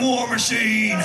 War Machine.